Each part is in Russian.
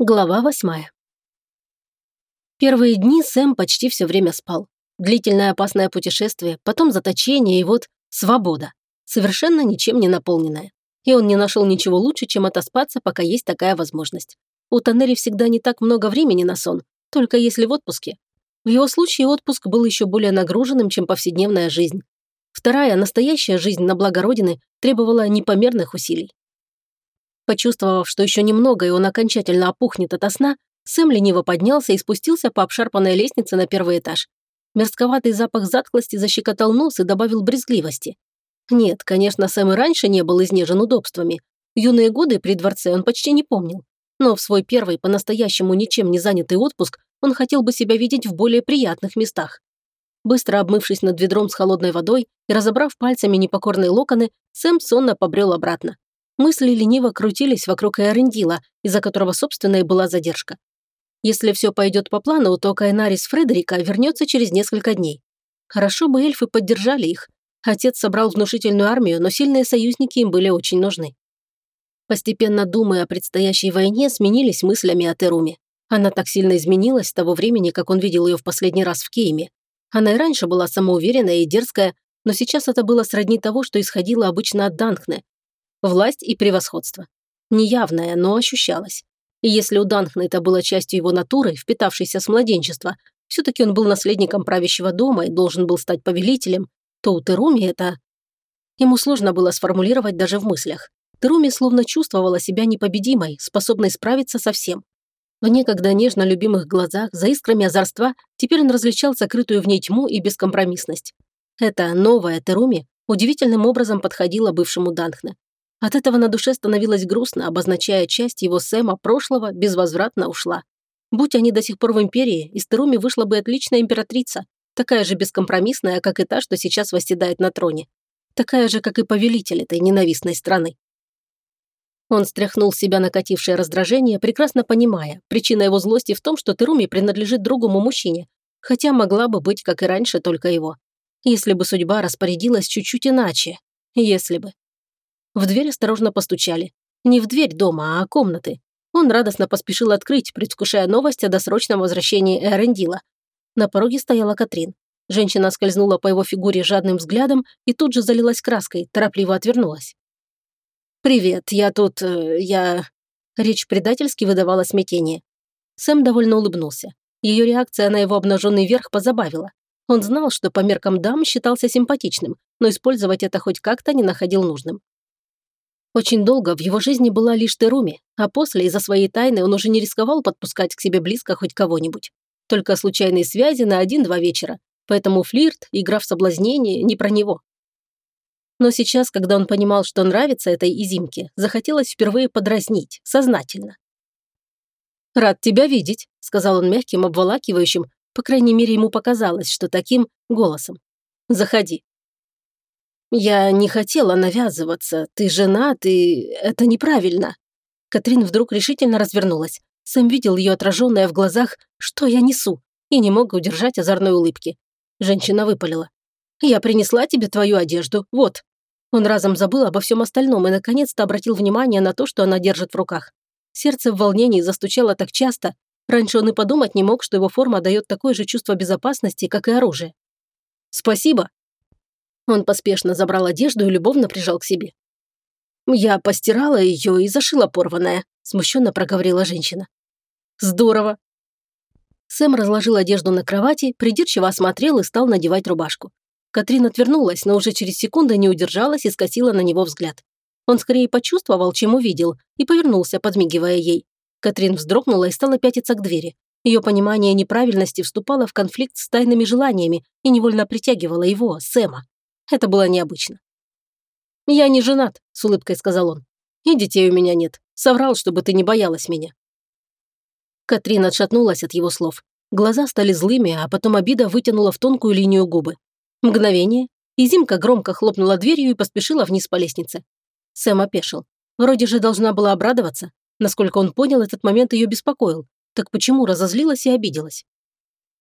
Глава восьмая. Первые дни Сэм почти все время спал. Длительное опасное путешествие, потом заточение и вот свобода. Совершенно ничем не наполненная. И он не нашел ничего лучше, чем отоспаться, пока есть такая возможность. У Таннери всегда не так много времени на сон, только если в отпуске. В его случае отпуск был еще более нагруженным, чем повседневная жизнь. Вторая, настоящая жизнь на благо Родины требовала непомерных усилий. Почувствовав, что еще немного и он окончательно опухнет ото сна, Сэм лениво поднялся и спустился по обшарпанной лестнице на первый этаж. Мерзковатый запах затхлости защекотал нос и добавил брезгливости. Нет, конечно, Сэм и раньше не был изнежен удобствами. Юные годы при дворце он почти не помнил. Но в свой первый, по-настоящему ничем не занятый отпуск он хотел бы себя видеть в более приятных местах. Быстро обмывшись над ведром с холодной водой и разобрав пальцами непокорные локоны, Сэм сонно побрел обратно. Мысли лениво крутились вокруг Эрендила, из-за которого, собственно, и была задержка. Если все пойдет по плану, то Кайнарис Фредерика вернется через несколько дней. Хорошо бы эльфы поддержали их. Отец собрал внушительную армию, но сильные союзники им были очень нужны. Постепенно думы о предстоящей войне сменились мыслями о Теруме. Она так сильно изменилась с того времени, как он видел ее в последний раз в Кейме. Она и раньше была самоуверенная и дерзкая, но сейчас это было сродни того, что исходило обычно от Данхне, Власть и превосходство. Неявное, но ощущалось. И если у Данхна это было частью его натуры, впитавшейся с младенчества, все-таки он был наследником правящего дома и должен был стать повелителем, то у Теруми это... Ему сложно было сформулировать даже в мыслях. Теруми словно чувствовала себя непобедимой, способной справиться со всем. В некогда нежно любимых глазах, за искрами озорства, теперь он различал закрытую в ней тьму и бескомпромиссность. Эта новая Теруми удивительным образом подходила бывшему Данхне. От этого на душе становилось грустно, обозначая часть его Сэма прошлого безвозвратно ушла. Будь они до сих пор в империи, из Теруми вышла бы отличная императрица, такая же бескомпромиссная, как и та, что сейчас восседает на троне. Такая же, как и повелитель этой ненавистной страны. Он стряхнул с себя накатившее раздражение, прекрасно понимая, причина его злости в том, что Теруми принадлежит другому мужчине, хотя могла бы быть, как и раньше, только его. Если бы судьба распорядилась чуть-чуть иначе. Если бы. В дверь осторожно постучали. Не в дверь дома, а комнаты. Он радостно поспешил открыть, предвкушая новость о досрочном возвращении Эрендила. На пороге стояла Катрин. Женщина скользнула по его фигуре жадным взглядом и тут же залилась краской, торопливо отвернулась. «Привет, я тут... Э, я...» Речь предательски выдавала смятение. Сэм довольно улыбнулся. Ее реакция на его обнаженный верх позабавила. Он знал, что по меркам дам считался симпатичным, но использовать это хоть как-то не находил нужным. Очень долго в его жизни была лишь Теруми, а после из-за своей тайны он уже не рисковал подпускать к себе близко хоть кого-нибудь. Только случайные связи на один-два вечера, поэтому флирт, игра в соблазнение не про него. Но сейчас, когда он понимал, что нравится этой изимке, захотелось впервые подразнить, сознательно. «Рад тебя видеть», — сказал он мягким, обволакивающим, по крайней мере, ему показалось, что таким голосом. «Заходи». «Я не хотела навязываться. Ты женат, и это неправильно». Катрин вдруг решительно развернулась. Сэм видел ее отраженное в глазах «Что я несу?» и не мог удержать озорной улыбки. Женщина выпалила. «Я принесла тебе твою одежду. Вот». Он разом забыл обо всем остальном и наконец-то обратил внимание на то, что она держит в руках. Сердце в волнении застучало так часто. Раньше он и подумать не мог, что его форма дает такое же чувство безопасности, как и оружие. «Спасибо», он поспешно забрал одежду и любовно прижал к себе. «Я постирала ее и зашила порванное», – смущенно проговорила женщина. «Здорово». Сэм разложил одежду на кровати, придирчиво осмотрел и стал надевать рубашку. Катрин отвернулась, но уже через секунду не удержалась и скосила на него взгляд. Он скорее почувствовал, чем увидел, и повернулся, подмигивая ей. Катрин вздрогнула и стала пятиться к двери. Ее понимание неправильности вступало в конфликт с тайными желаниями и невольно притягивало его, Сэма. Это было необычно. «Я не женат», – с улыбкой сказал он. «И детей у меня нет. Соврал, чтобы ты не боялась меня». Катрин отшатнулась от его слов. Глаза стали злыми, а потом обида вытянула в тонкую линию губы. Мгновение, и Зимка громко хлопнула дверью и поспешила вниз по лестнице. Сэм опешил. Вроде же должна была обрадоваться. Насколько он понял, этот момент ее беспокоил. Так почему разозлилась и обиделась?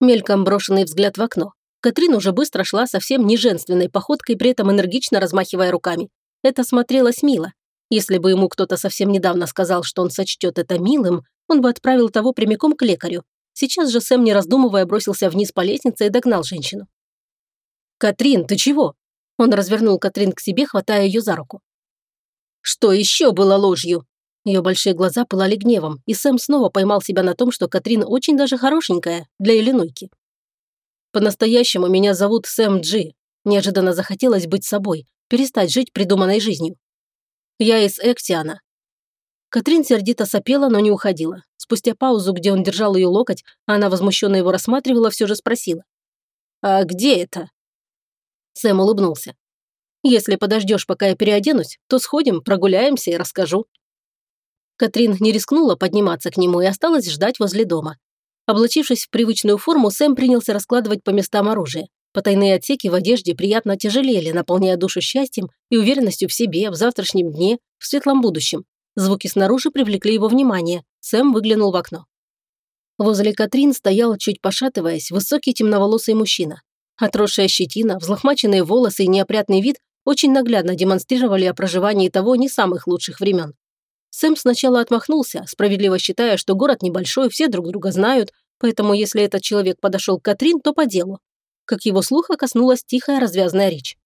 Мельком брошенный взгляд в окно. Катрин уже быстро шла совсем не женственной походкой, при этом энергично размахивая руками. Это смотрелось мило. Если бы ему кто-то совсем недавно сказал, что он сочтет это милым, он бы отправил того прямиком к лекарю. Сейчас же Сэм, не раздумывая, бросился вниз по лестнице и догнал женщину. «Катрин, ты чего?» Он развернул Катрин к себе, хватая ее за руку. «Что еще было ложью?» Ее большие глаза пылали гневом, и Сэм снова поймал себя на том, что Катрин очень даже хорошенькая для Иллинойки. «По-настоящему меня зовут Сэм Джи. Неожиданно захотелось быть собой, перестать жить придуманной жизнью. Я из Эктиана». Катрин сердито сопела, но не уходила. Спустя паузу, где он держал ее локоть, она возмущенно его рассматривала, все же спросила. «А где это?» Сэм улыбнулся. «Если подождешь, пока я переоденусь, то сходим, прогуляемся и расскажу». Катрин не рискнула подниматься к нему и осталась ждать возле дома. Облачившись в привычную форму, Сэм принялся раскладывать по местам оружие. Потайные отсеки в одежде приятно тяжелели, наполняя душу счастьем и уверенностью в себе, в завтрашнем дне, в светлом будущем. Звуки снаружи привлекли его внимание. Сэм выглянул в окно. Возле Катрин стоял, чуть пошатываясь, высокий темноволосый мужчина. Отросшая щетина, взлохмаченные волосы и неопрятный вид очень наглядно демонстрировали о проживании того не самых лучших времен. Сэм сначала отмахнулся, справедливо считая, что город небольшой, все друг друга знают, поэтому если этот человек подошел к Катрин, то по делу. Как его слуха коснулась тихая развязная речь.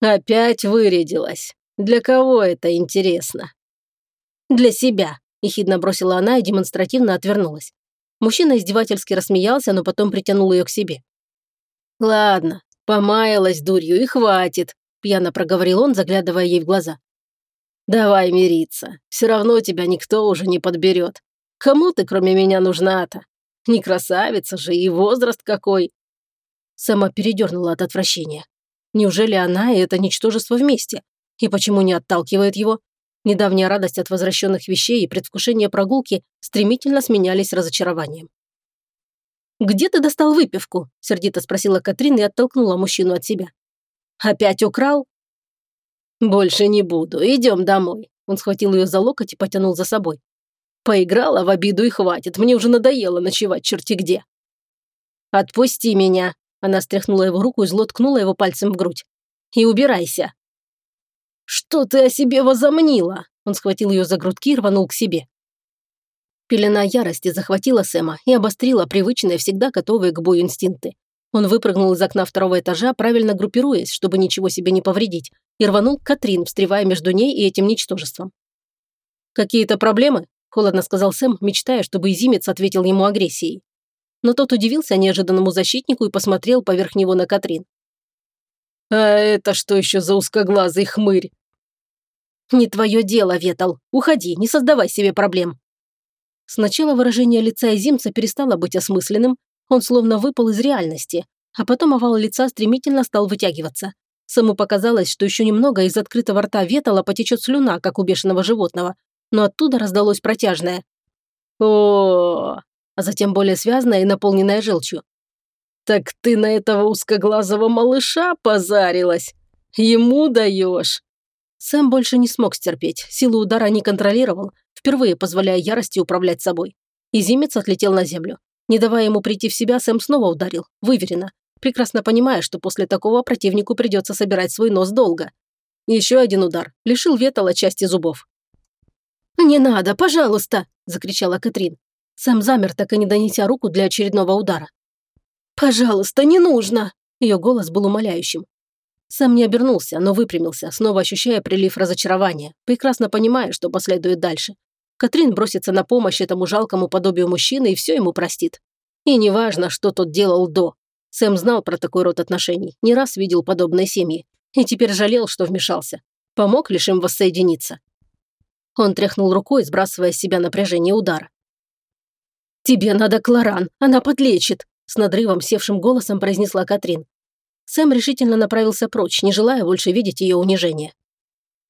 «Опять вырядилась. Для кого это интересно?» «Для себя», – ехидно бросила она и демонстративно отвернулась. Мужчина издевательски рассмеялся, но потом притянул ее к себе. «Ладно, помаялась дурью и хватит», – пьяно проговорил он, заглядывая ей в глаза. «Давай мириться, все равно тебя никто уже не подберет. Кому ты, кроме меня, нужна-то? Не красавица же и возраст какой!» Сама передернула от отвращения. Неужели она и это ничтожество вместе? И почему не отталкивает его? Недавняя радость от возвращенных вещей и предвкушение прогулки стремительно сменялись разочарованием. «Где ты достал выпивку?» – сердито спросила Катрин и оттолкнула мужчину от себя. «Опять украл?» «Больше не буду. Идем домой». Он схватил ее за локоть и потянул за собой. «Поиграла в обиду и хватит. Мне уже надоело ночевать черти где». «Отпусти меня!» Она стряхнула его руку и зло ткнула его пальцем в грудь. «И убирайся!» «Что ты о себе возомнила?» Он схватил ее за грудки и рванул к себе. Пелена ярости захватила Сэма и обострила привычные, всегда готовые к бою инстинкты. Он выпрыгнул из окна второго этажа, правильно группируясь, чтобы ничего себе не повредить, и рванул к Катрин, встревая между ней и этим ничтожеством. «Какие-то проблемы?» – холодно сказал Сэм, мечтая, чтобы Изимец ответил ему агрессией. Но тот удивился неожиданному защитнику и посмотрел поверх него на Катрин. «А это что еще за узкоглазый хмырь?» «Не твое дело, Ветал. Уходи, не создавай себе проблем», Сначала выражение лица Изимца перестало быть осмысленным, он словно выпал из реальности, а потом овал лица стремительно стал вытягиваться. Саму показалось, что еще немного из открытого рта ветала потечет слюна, как у бешеного животного, но оттуда раздалось протяжное о, а затем более связанное и наполненное желчью. «Так ты на этого узкоглазого малыша позарилась? Ему даешь?» Сэм больше не смог стерпеть, силу удара не контролировал, впервые позволяя ярости управлять собой. И Зимец отлетел на землю. Не давая ему прийти в себя, Сэм снова ударил, выверенно, прекрасно понимая, что после такого противнику придется собирать свой нос долго. Еще один удар, лишил Ветала части зубов. «Не надо, пожалуйста!» – закричала Катрин. Сэм замер, так и не донеся руку для очередного удара. «Пожалуйста, не нужно!» Ее голос был умоляющим. Сэм не обернулся, но выпрямился, снова ощущая прилив разочарования, прекрасно понимая, что последует дальше. Катрин бросится на помощь этому жалкому подобию мужчины и все ему простит. И неважно, что тот делал до. Сэм знал про такой род отношений, не раз видел подобные семьи. И теперь жалел, что вмешался. Помог лишь им воссоединиться. Он тряхнул рукой, сбрасывая с себя напряжение удара. «Тебе надо Кларан, она подлечит», с надрывом севшим голосом произнесла Катрин. Сэм решительно направился прочь, не желая больше видеть ее унижение.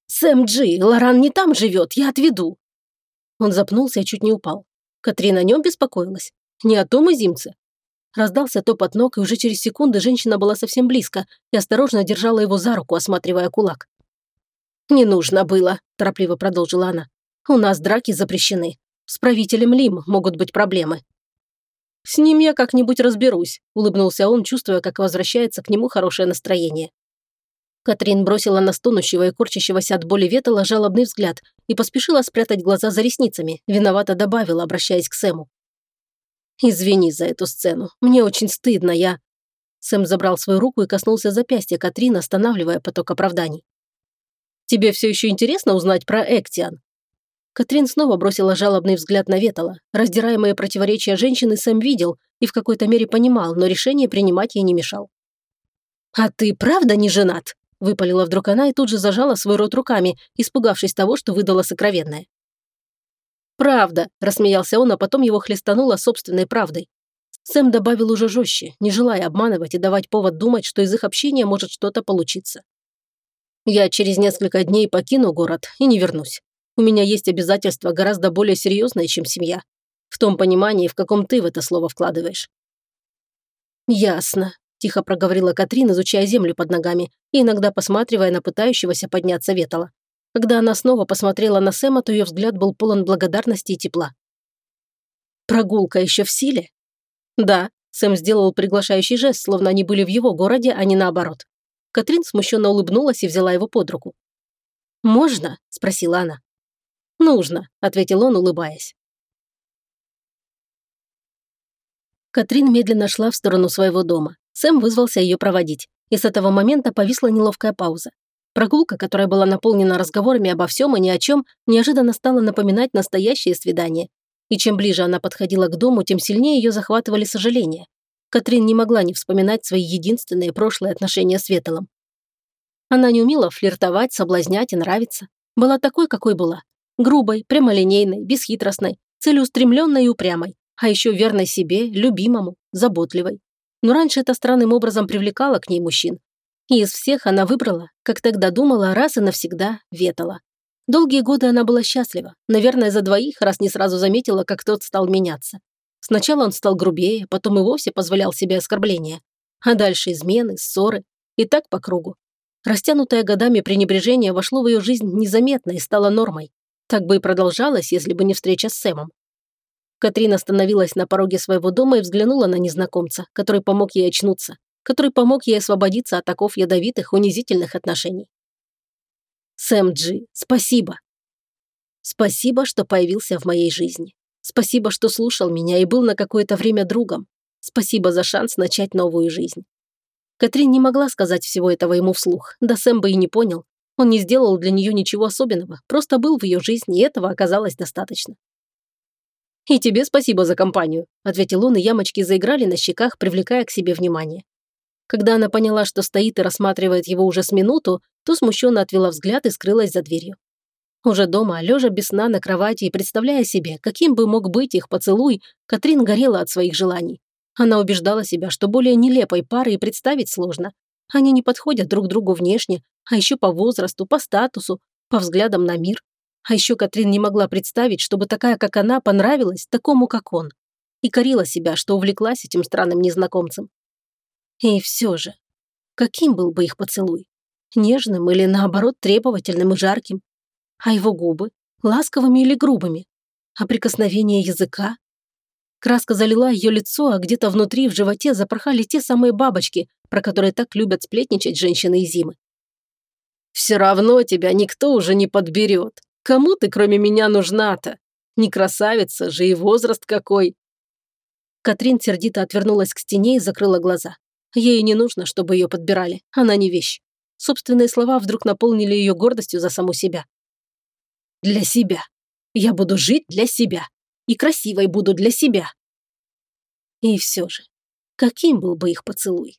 «Сэм Джи, Лоран не там живет, я отведу!» Он запнулся и чуть не упал. Катрина о нем беспокоилась. Не о том и зимце. Раздался топот ног, и уже через секунды женщина была совсем близко и осторожно держала его за руку, осматривая кулак. «Не нужно было», – торопливо продолжила она. «У нас драки запрещены. С правителем Лим могут быть проблемы. «С ним я как-нибудь разберусь», – улыбнулся он, чувствуя, как возвращается к нему хорошее настроение. Катрин бросила на стонущего и корчащегося от боли ветала жалобный взгляд и поспешила спрятать глаза за ресницами, виновато добавила, обращаясь к Сэму. «Извини за эту сцену. Мне очень стыдно, я...» Сэм забрал свою руку и коснулся запястья Катрин, останавливая поток оправданий. «Тебе все еще интересно узнать про Эктиан?» Катрин снова бросила жалобный взгляд на Ветала. Раздираемые противоречия женщины Сэм видел и в какой-то мере понимал, но решение принимать ей не мешал. «А ты правда не женат?» Выпалила вдруг она и тут же зажала свой рот руками, испугавшись того, что выдала сокровенное. «Правда», – рассмеялся он, а потом его хлестануло собственной правдой. Сэм добавил уже жестче, не желая обманывать и давать повод думать, что из их общения может что-то получиться. «Я через несколько дней покину город и не вернусь. У меня есть обязательства гораздо более серьезные, чем семья. В том понимании, в каком ты в это слово вкладываешь». «Ясно», тихо проговорила Катрин, изучая землю под ногами и иногда посматривая на пытающегося подняться ветала. Когда она снова посмотрела на Сэма, то ее взгляд был полон благодарности и тепла. «Прогулка еще в силе?» «Да», Сэм сделал приглашающий жест, словно они были в его городе, а не наоборот. Катрин смущенно улыбнулась и взяла его под руку. «Можно?» – спросила она. «Нужно», – ответил он, улыбаясь. Катрин медленно шла в сторону своего дома. Сэм вызвался ее проводить, и с этого момента повисла неловкая пауза. Прогулка, которая была наполнена разговорами обо всем и ни о чем, неожиданно стала напоминать настоящее свидание. И чем ближе она подходила к дому, тем сильнее ее захватывали сожаления. Катрин не могла не вспоминать свои единственные прошлые отношения с Ветелом. Она не умела флиртовать, соблазнять и нравиться. Была такой, какой была. Грубой, прямолинейной, бесхитростной, целеустремленной и упрямой, а еще верной себе, любимому, заботливой но раньше это странным образом привлекало к ней мужчин. И из всех она выбрала, как тогда думала, раз и навсегда ветала. Долгие годы она была счастлива, наверное, за двоих, раз не сразу заметила, как тот стал меняться. Сначала он стал грубее, потом и вовсе позволял себе оскорбления. А дальше измены, ссоры. И так по кругу. Растянутое годами пренебрежение вошло в ее жизнь незаметно и стало нормой. Так бы и продолжалось, если бы не встреча с Сэмом. Катрин остановилась на пороге своего дома и взглянула на незнакомца, который помог ей очнуться, который помог ей освободиться от оков ядовитых, унизительных отношений. «Сэм Джи, спасибо!» «Спасибо, что появился в моей жизни. Спасибо, что слушал меня и был на какое-то время другом. Спасибо за шанс начать новую жизнь». Катрин не могла сказать всего этого ему вслух, да Сэм бы и не понял. Он не сделал для нее ничего особенного, просто был в ее жизни, и этого оказалось достаточно. «И тебе спасибо за компанию», – ответил он, и ямочки заиграли на щеках, привлекая к себе внимание. Когда она поняла, что стоит и рассматривает его уже с минуту, то смущенно отвела взгляд и скрылась за дверью. Уже дома, лежа без сна на кровати и представляя себе, каким бы мог быть их поцелуй, Катрин горела от своих желаний. Она убеждала себя, что более нелепой пары и представить сложно. Они не подходят друг другу внешне, а еще по возрасту, по статусу, по взглядам на мир. А еще Катрин не могла представить, чтобы такая, как она, понравилась такому, как он. И корила себя, что увлеклась этим странным незнакомцем. И все же, каким был бы их поцелуй? Нежным или, наоборот, требовательным и жарким? А его губы? Ласковыми или грубыми? А прикосновение языка? Краска залила ее лицо, а где-то внутри, в животе, запорхали те самые бабочки, про которые так любят сплетничать женщины и зимы. «Все равно тебя никто уже не подберет», Кому ты, кроме меня, нужна-то? Не красавица же и возраст какой!» Катрин сердито отвернулась к стене и закрыла глаза. Ей не нужно, чтобы ее подбирали. Она не вещь. Собственные слова вдруг наполнили ее гордостью за саму себя. «Для себя. Я буду жить для себя. И красивой буду для себя». И все же, каким был бы их поцелуй?